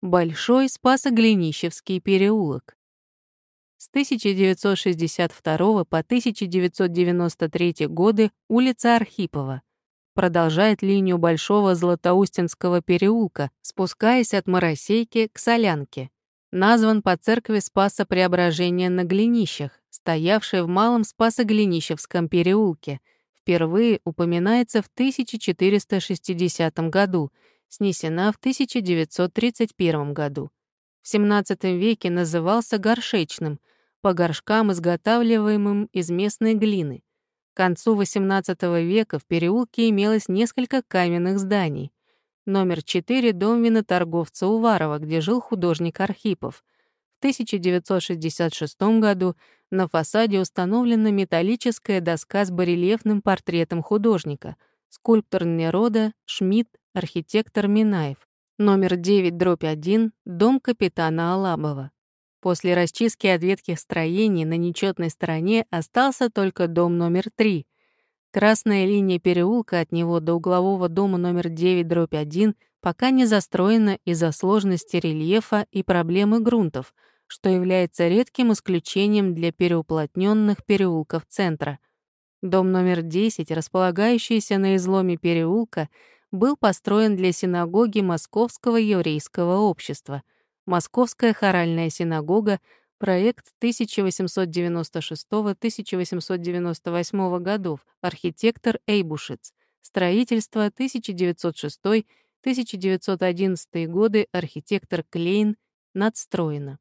Большой Спасоглинищевский переулок. С 1962 по 1993 годы улица Архипова. Продолжает линию Большого Златоустинского переулка, спускаясь от Моросейки к Солянке. Назван по церкви Спаса Преображения на Глинищах, стоявшей в Малом Спасоглинищевском переулке. Впервые упоминается в 1460 году, снесена в 1931 году. В XVII веке назывался горшечным, по горшкам, изготавливаемым из местной глины. К концу XVIII века в переулке имелось несколько каменных зданий. Номер 4 — дом виноторговца Уварова, где жил художник Архипов. В 1966 году на фасаде установлена металлическая доска с барельефным портретом художника, скульптор Нерода, Шмидт, архитектор Минаев. Номер 9, дробь 1, дом капитана Алабова. После расчистки от ветхих строений на нечетной стороне остался только дом номер 3. Красная линия переулка от него до углового дома номер 9 дробь 1 пока не застроена из-за сложности рельефа и проблемы грунтов, что является редким исключением для переуплотненных переулков центра. Дом номер 10, располагающийся на изломе переулка, был построен для синагоги Московского еврейского общества — Московская хоральная синагога, проект 1896-1898 годов, архитектор Эйбушиц, строительство 1906-1911 годы, архитектор Клейн, надстроено.